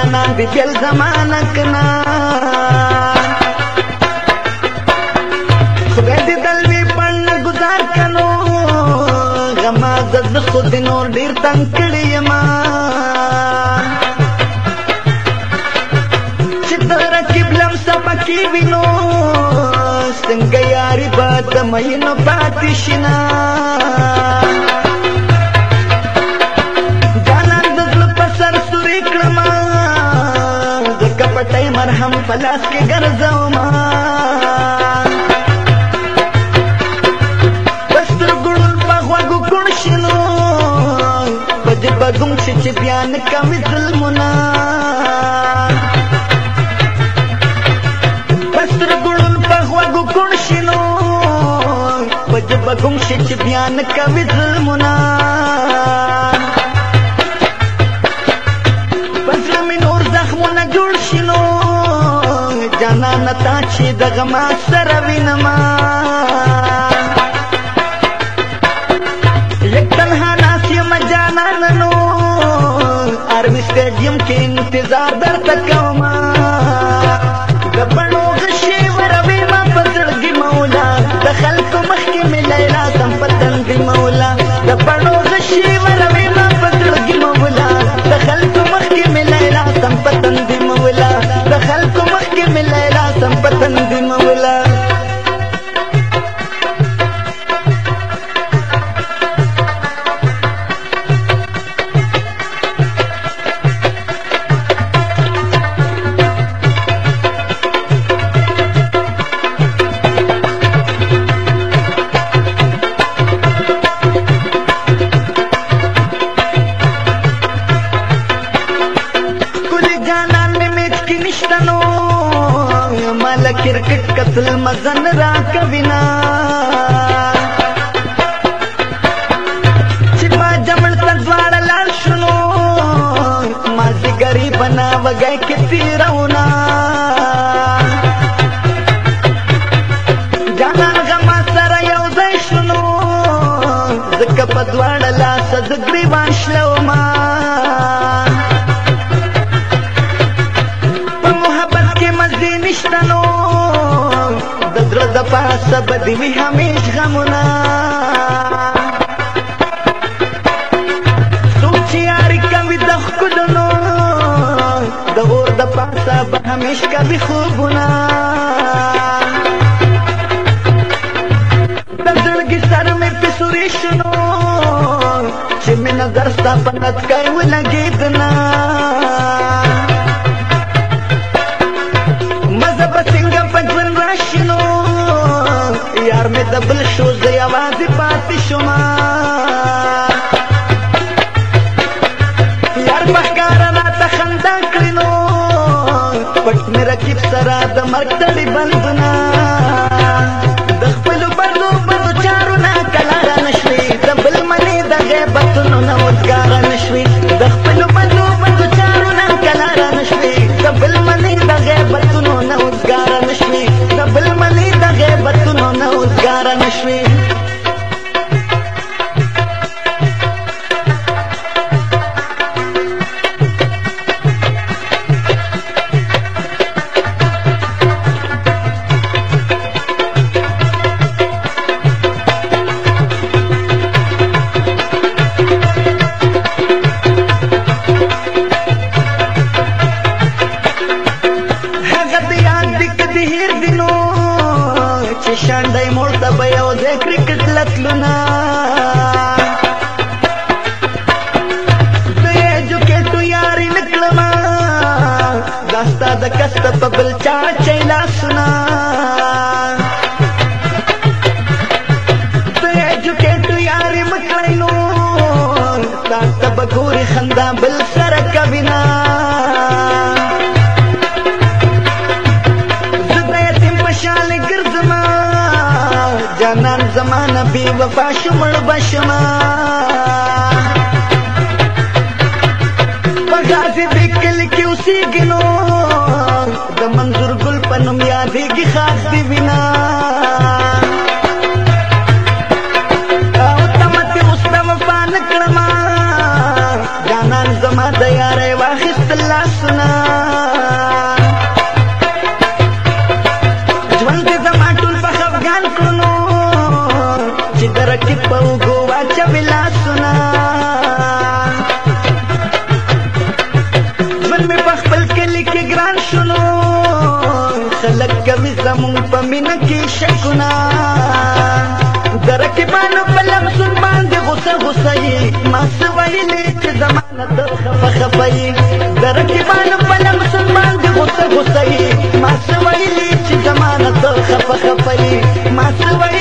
جانان دی دل زمانہ کنا خدای دې دلوي پړن گزار کنو غما زد خود نور ډیر تنگ کړی ما چې تر قبلم سپکی وینو څنګه یاري باد مینو پاتې شنا پلاس کې ګرځم پستر ګړول په خواګو کون شنو بج بګم چې چې بیان کم ظلمنا پستر ګړول په خواګو کون شنو بج بګم چې چې بیان کم ظلمنا جانا نتا چې دغه ما سره وینما یک تنها ناس یم جانا ننو ارمی سټیډیم کې انتظار درته کوم د بڼو غشي وروي ما په زړګي مولا د خلکو مخکې مې لیلا سم په تنګي مولا د بڼو غشي وروي تل مزن را کوینا چې ما جمل تدوال لال شنو ما زګری بنا وګه کې تیرونه د پاسه بدې وي همیش غمونه څوک چې یاري کوي د ښکلونو د اور د پاسه به همیش کوي خوبونه د زړګي سر مې پې سورې شنو چې مینه درسته په نت کوي ولګېدنه د بل شو زه یوازې پاتې شوم یار په ښکاره راته خندا کړې نو پټ مې رقیب سره د مرګ تړي بندونه د خپلو بدو بدو چارو نه کلاره نه شوې د بل منې د غیبتونو نه وزګاره ಚರಣಶ್ರೀ شاندای مړته به یو ځای کرکټ لتلونه د ایجوکېټو یاري نه کړمه دا ستا د کسته په بل چا چی لاسونه د ایجوکېټو یاري مه کړی نو ستا ته به ګورې خندا بل سره جانان زمانه بي وفا شمړ بشما پغازي بکل کې اوسېګنو د منظور ګل پنم یادې کې خاص دی وینا او تمته مستم فان کړما جانان زما د یارې واخست لاسنا ورکی پوگو واچویلا سنا ژوند مې په خپل کلي کې ګران شولو خلک کوي زمون په مینه کې شکونه د رقیبانو په لمسون باندې غوسه غوسه یې ما څه ویلې چې زمانه ته خفه خفه یې د رقیبانو په لمسون باندې غوسه غوسه یې ما څه ویلې چې زمانه ته خفه خفه یې ما څه ویلې